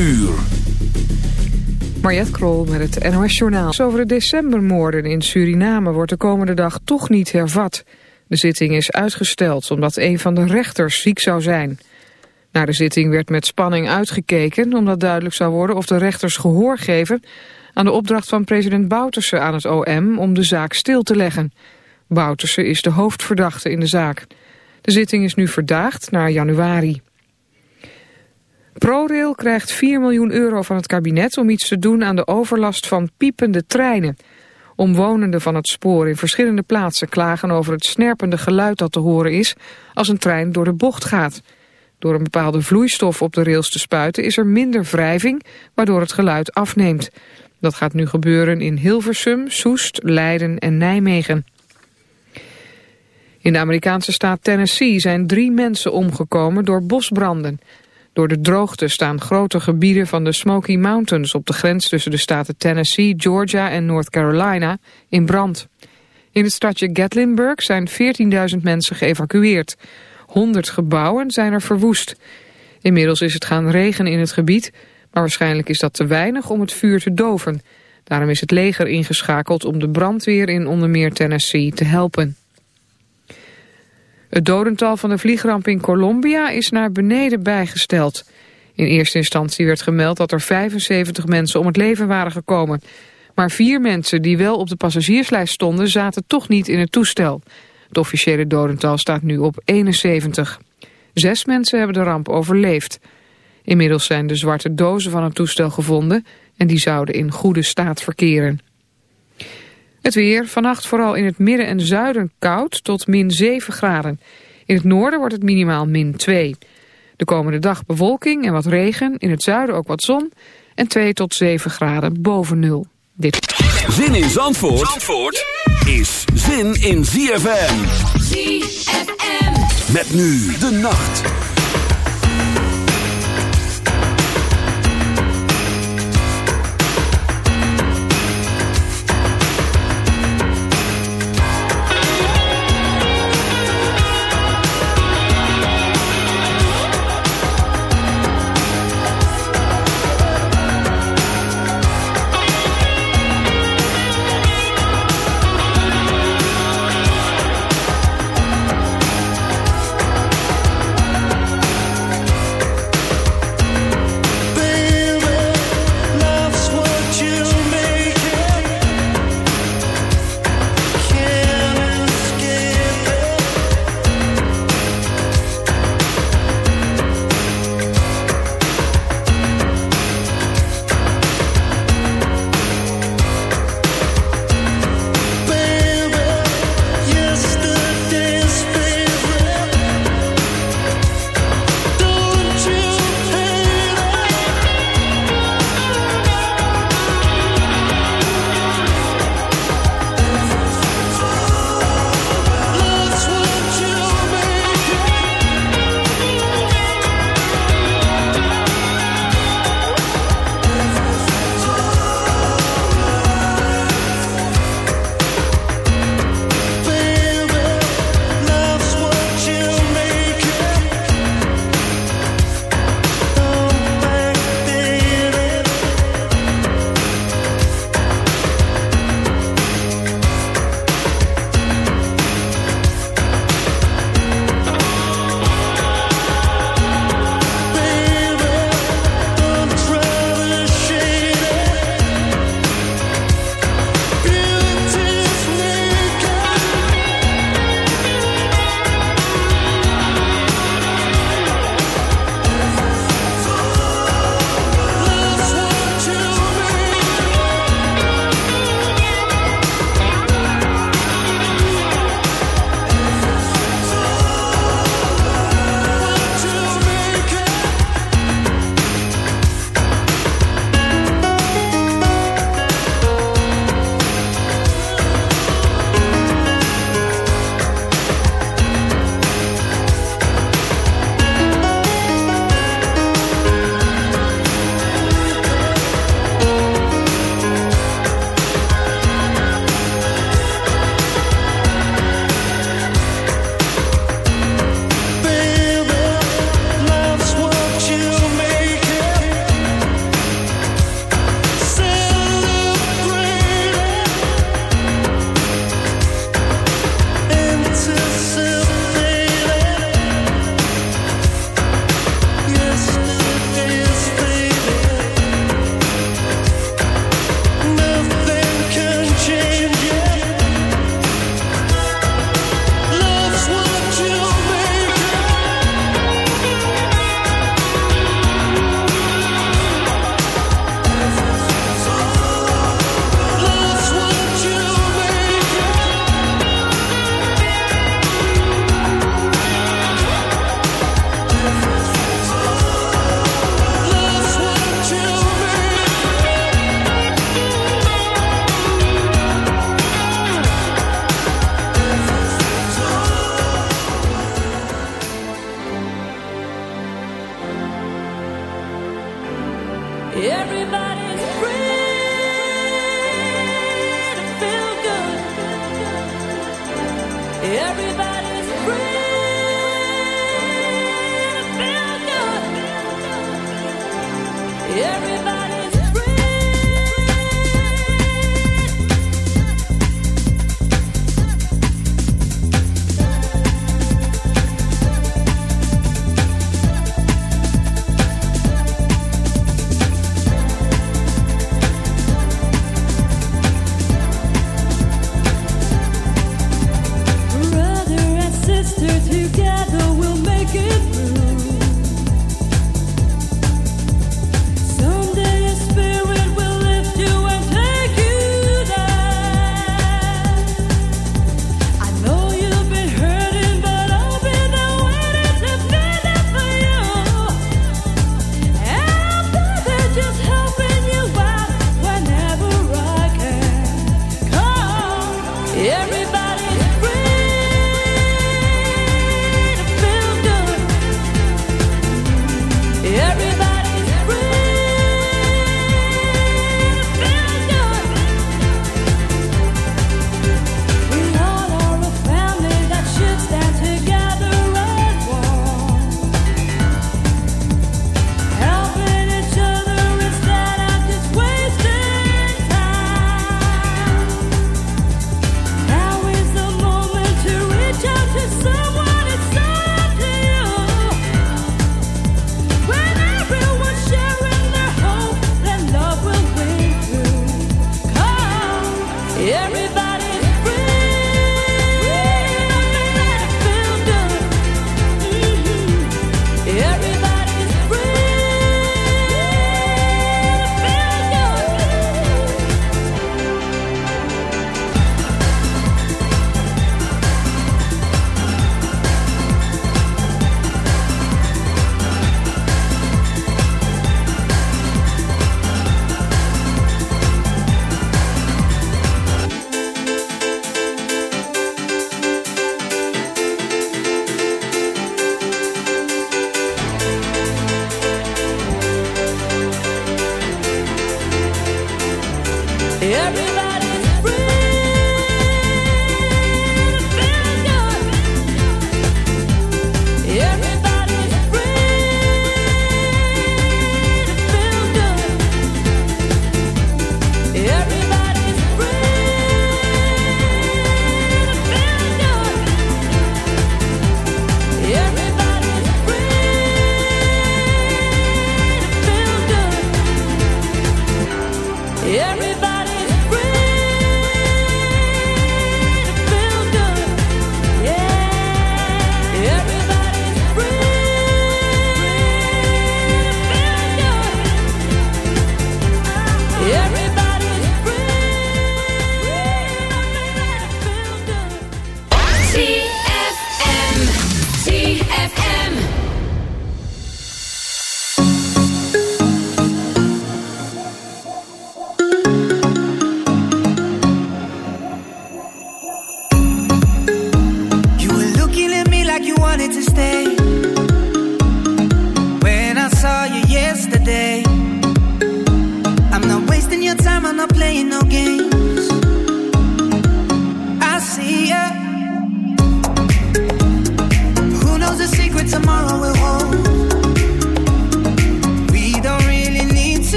uur. Mariette Krol met het NOS Journaal. Over de decembermoorden in Suriname wordt de komende dag toch niet hervat. De zitting is uitgesteld omdat een van de rechters ziek zou zijn. Na de zitting werd met spanning uitgekeken... omdat duidelijk zou worden of de rechters gehoor geven... aan de opdracht van president Bouterse aan het OM om de zaak stil te leggen. Bouterse is de hoofdverdachte in de zaak. De zitting is nu verdaagd naar januari. ProRail krijgt 4 miljoen euro van het kabinet om iets te doen aan de overlast van piepende treinen. Omwonenden van het spoor in verschillende plaatsen klagen over het snerpende geluid dat te horen is als een trein door de bocht gaat. Door een bepaalde vloeistof op de rails te spuiten is er minder wrijving, waardoor het geluid afneemt. Dat gaat nu gebeuren in Hilversum, Soest, Leiden en Nijmegen. In de Amerikaanse staat Tennessee zijn drie mensen omgekomen door bosbranden. Door de droogte staan grote gebieden van de Smoky Mountains op de grens tussen de staten Tennessee, Georgia en North Carolina in brand. In het stadje Gatlinburg zijn 14.000 mensen geëvacueerd. 100 gebouwen zijn er verwoest. Inmiddels is het gaan regenen in het gebied, maar waarschijnlijk is dat te weinig om het vuur te doven. Daarom is het leger ingeschakeld om de brandweer in onder meer Tennessee te helpen. Het dodental van de vliegramp in Colombia is naar beneden bijgesteld. In eerste instantie werd gemeld dat er 75 mensen om het leven waren gekomen. Maar vier mensen die wel op de passagierslijst stonden zaten toch niet in het toestel. Het officiële dodental staat nu op 71. Zes mensen hebben de ramp overleefd. Inmiddels zijn de zwarte dozen van het toestel gevonden en die zouden in goede staat verkeren. Het weer, vannacht vooral in het midden en zuiden koud tot min 7 graden. In het noorden wordt het minimaal min 2. De komende dag bewolking en wat regen, in het zuiden ook wat zon... en 2 tot 7 graden boven nul. Dit. Zin in Zandvoort, Zandvoort is zin in ZFM. ZFM. Met nu de nacht.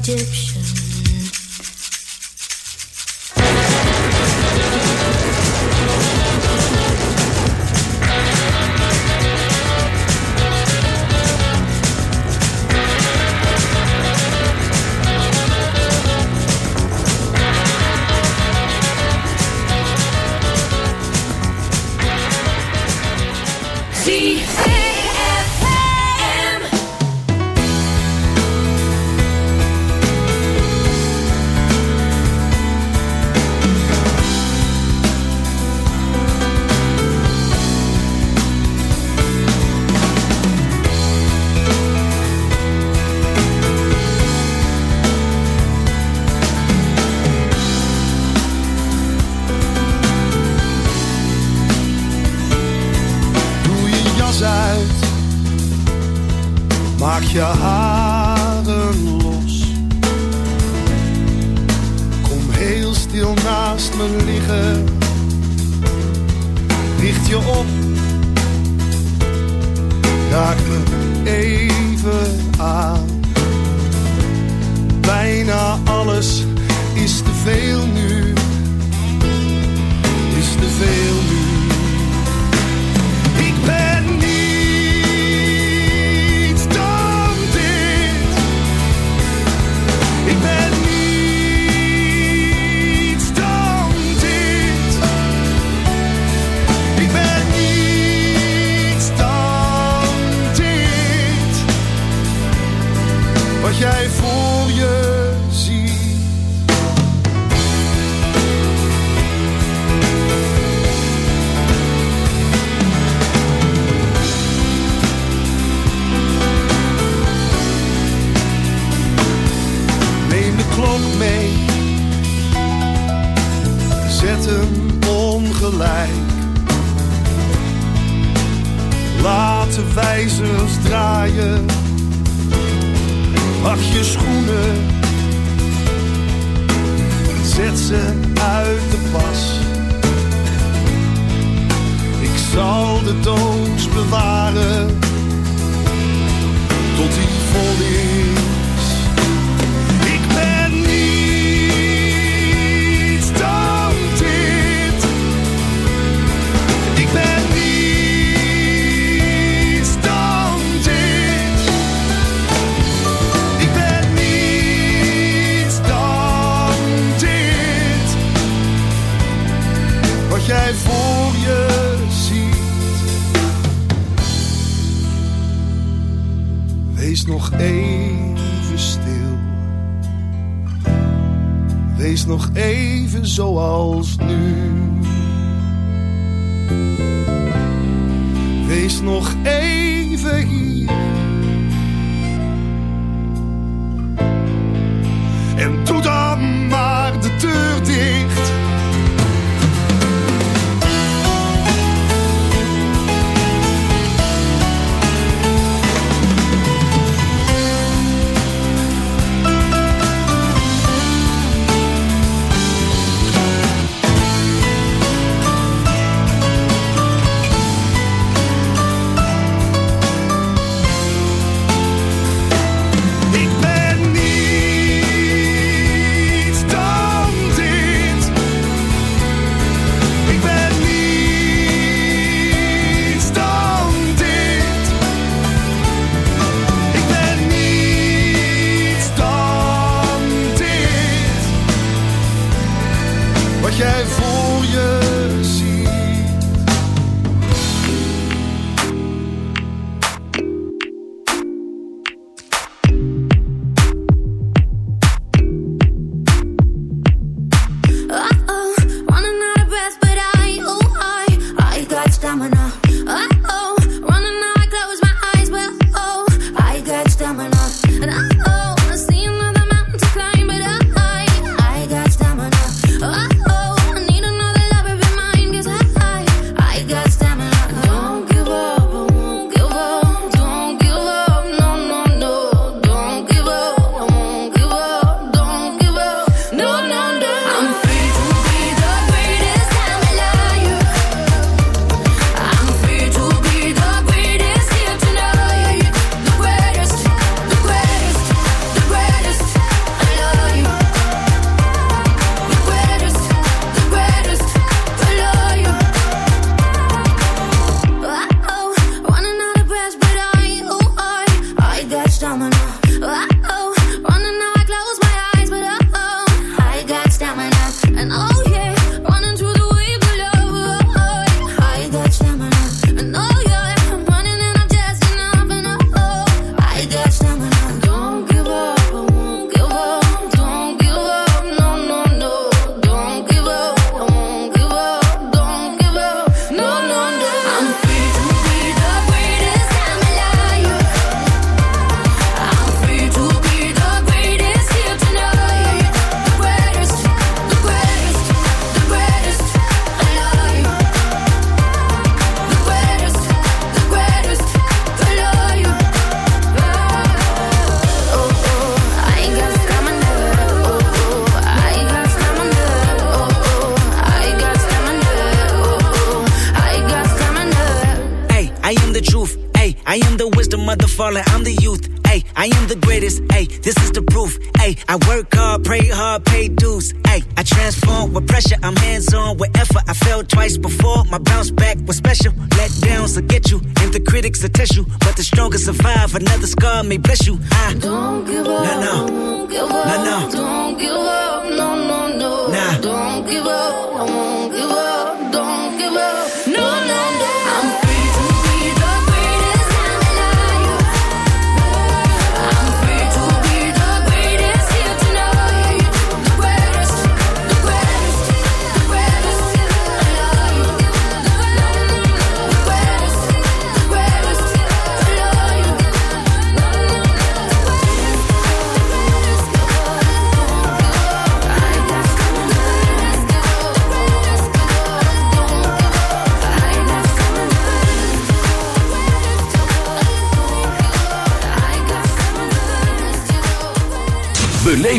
Egyptian.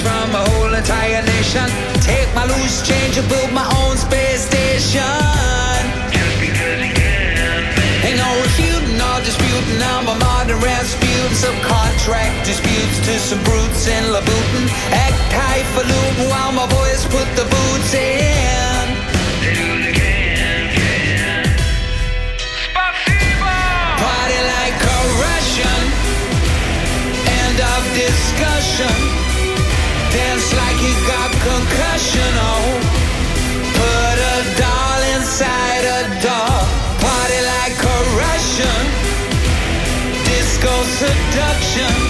from a whole entire nation. Take my loose change and build my own space station. Just because you can. Ain't no refuting or disputing. I'm a modern Rasputin. Some contract disputes to some brutes in Louboutin. Act high for while my boys put the boots in. concussion, oh Put a doll inside a doll. Party like Disco seduction.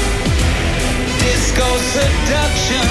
seduction